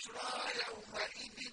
البشرى يومئذ